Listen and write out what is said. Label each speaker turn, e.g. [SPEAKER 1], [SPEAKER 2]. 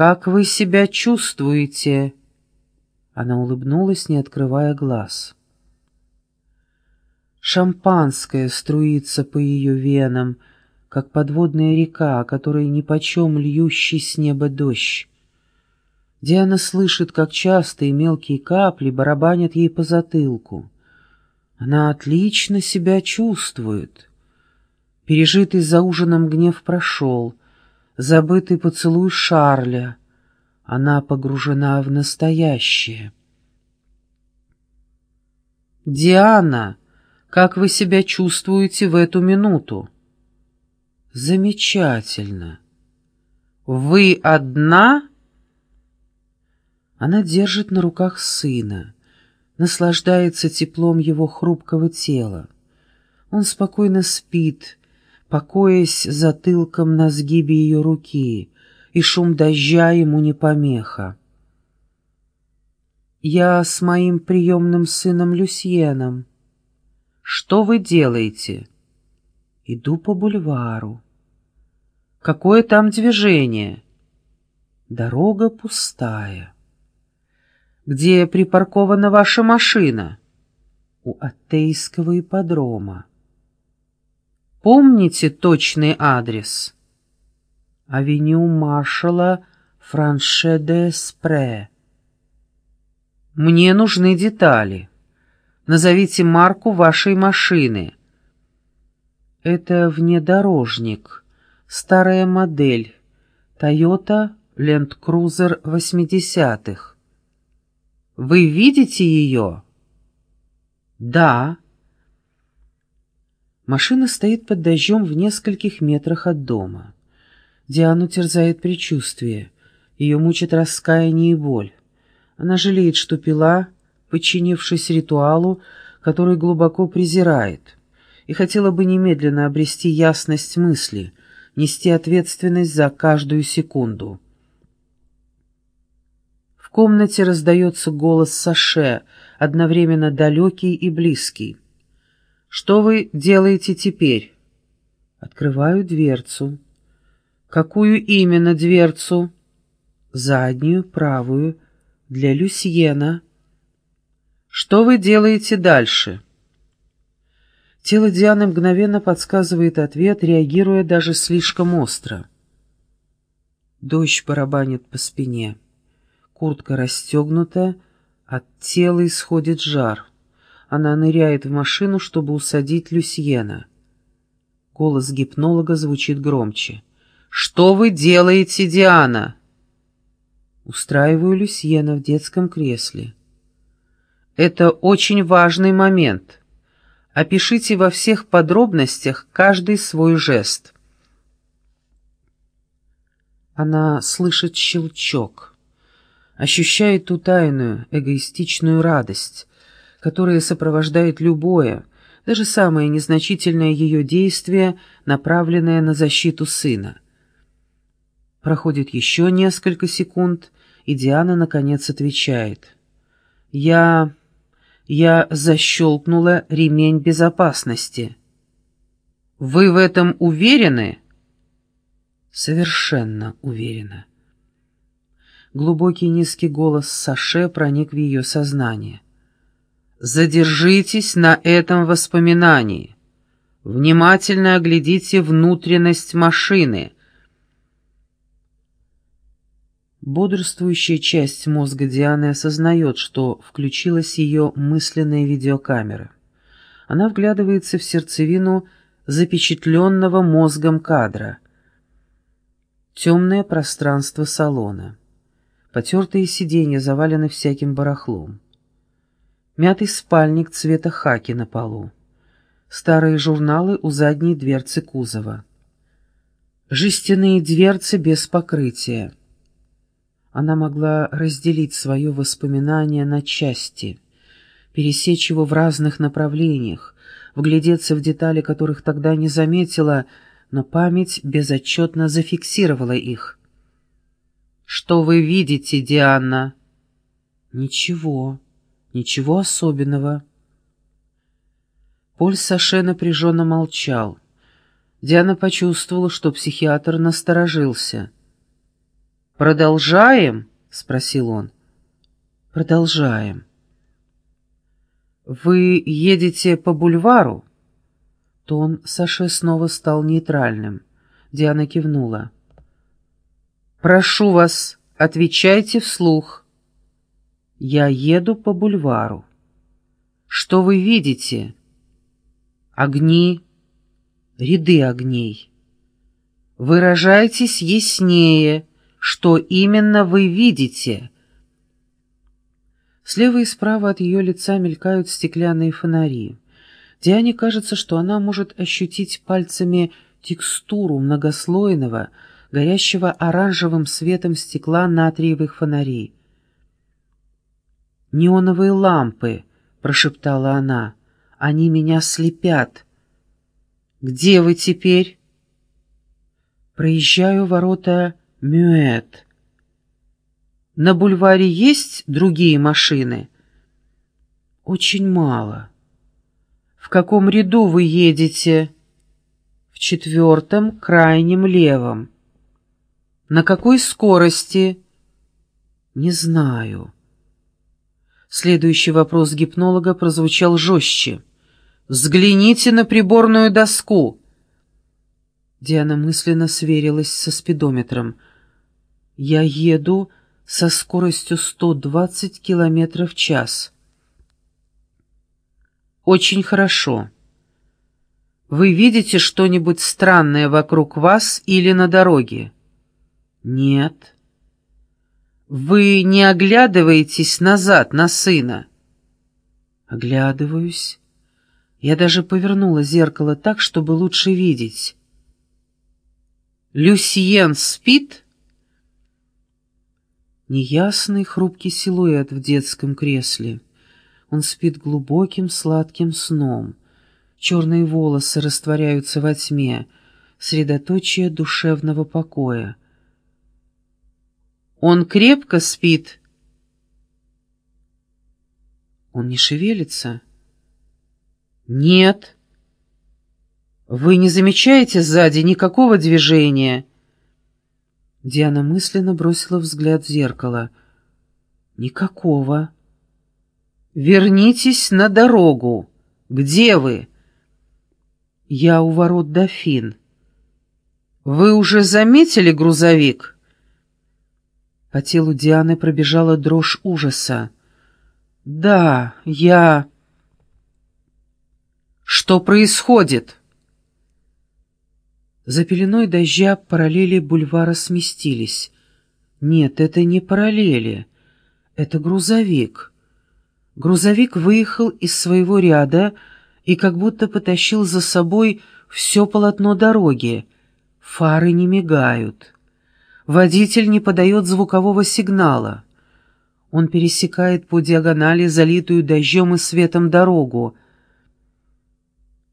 [SPEAKER 1] как вы себя чувствуете?» Она улыбнулась, не открывая глаз. Шампанское струится по ее венам, как подводная река, которой нипочем льющий с неба дождь. Диана слышит, как частые мелкие капли барабанят ей по затылку. Она отлично себя чувствует. Пережитый за ужином гнев прошел, забытый поцелуй Шарля. Она погружена в настоящее. «Диана, как вы себя чувствуете в эту минуту?» «Замечательно. Вы одна?» Она держит на руках сына, наслаждается теплом его хрупкого тела. Он спокойно спит, покоясь затылком на сгибе ее руки, и шум дождя ему не помеха. «Я с моим приемным сыном Люсьеном. Что вы делаете?» «Иду по бульвару». «Какое там движение?» «Дорога пустая». «Где припаркована ваша машина?» «У Атейского ипподрома». «Помните точный адрес?» «Авеню маршала Франше де Спре». «Мне нужны детали. Назовите марку вашей машины». «Это внедорожник, старая модель, Toyota Land Cruiser 80-х». Вы видите ее?» «Да». Машина стоит под дождем в нескольких метрах от дома. Диану терзает предчувствие. Ее мучит раскаяние и боль. Она жалеет, что пила, подчинившись ритуалу, который глубоко презирает, и хотела бы немедленно обрести ясность мысли, нести ответственность за каждую секунду. В комнате раздается голос Саше, одновременно далекий и близкий. «Что вы делаете теперь?» Открываю дверцу. «Какую именно дверцу?» «Заднюю, правую, для Люсьена». «Что вы делаете дальше?» Тело Дианы мгновенно подсказывает ответ, реагируя даже слишком остро. Дождь барабанит по спине. Куртка расстегнута, от тела исходит жар. Она ныряет в машину, чтобы усадить Люсьена. Голос гипнолога звучит громче. «Что вы делаете, Диана?» Устраиваю Люсьена в детском кресле. «Это очень важный момент. Опишите во всех подробностях каждый свой жест». Она слышит щелчок ощущает ту тайную, эгоистичную радость, которая сопровождает любое, даже самое незначительное ее действие, направленное на защиту сына. Проходит еще несколько секунд, и Диана, наконец, отвечает. «Я... я защелкнула ремень безопасности». «Вы в этом уверены?» «Совершенно уверена». Глубокий низкий голос Саше проник в ее сознание. «Задержитесь на этом воспоминании. Внимательно оглядите внутренность машины». Бодрствующая часть мозга Дианы осознает, что включилась ее мысленная видеокамера. Она вглядывается в сердцевину запечатленного мозгом кадра. Темное пространство салона. Потертые сиденья завалены всяким барахлом. Мятый спальник цвета хаки на полу. Старые журналы у задней дверцы кузова. Жестяные дверцы без покрытия. Она могла разделить свое воспоминание на части, пересечь его в разных направлениях, вглядеться в детали, которых тогда не заметила, но память безотчетно зафиксировала их. «Что вы видите, Диана?» «Ничего, ничего особенного». Поль Саше напряженно молчал. Диана почувствовала, что психиатр насторожился. «Продолжаем?» — спросил он. «Продолжаем». «Вы едете по бульвару?» Тон Саше снова стал нейтральным. Диана кивнула. «Прошу вас, отвечайте вслух». «Я еду по бульвару». «Что вы видите?» «Огни, ряды огней». «Выражайтесь яснее, что именно вы видите?» Слева и справа от ее лица мелькают стеклянные фонари. Диане кажется, что она может ощутить пальцами текстуру многослойного, горящего оранжевым светом стекла натриевых фонарей. «Неоновые лампы», — прошептала она, — «они меня слепят». «Где вы теперь?» «Проезжаю ворота Мюэт». «На бульваре есть другие машины?» «Очень мало». «В каком ряду вы едете?» «В четвертом, крайнем левом». «На какой скорости?» «Не знаю». Следующий вопрос гипнолога прозвучал жестче. «Взгляните на приборную доску!» Диана мысленно сверилась со спидометром. «Я еду со скоростью 120 километров в час». «Очень хорошо. Вы видите что-нибудь странное вокруг вас или на дороге?» «Нет». «Вы не оглядываетесь назад на сына?» «Оглядываюсь. Я даже повернула зеркало так, чтобы лучше видеть». «Люсьен спит?» Неясный хрупкий силуэт в детском кресле. Он спит глубоким сладким сном. Черные волосы растворяются во тьме, средоточие душевного покоя. Он крепко спит. Он не шевелится? Нет. Вы не замечаете сзади никакого движения? Диана мысленно бросила взгляд в зеркало. Никакого. Вернитесь на дорогу. Где вы? Я у ворот Дофин. Вы уже заметили грузовик? По телу Дианы пробежала дрожь ужаса. «Да, я...» «Что происходит?» За пеленой дождя параллели бульвара сместились. «Нет, это не параллели. Это грузовик». Грузовик выехал из своего ряда и как будто потащил за собой все полотно дороги. Фары не мигают. Водитель не подает звукового сигнала. Он пересекает по диагонали залитую дождем и светом дорогу.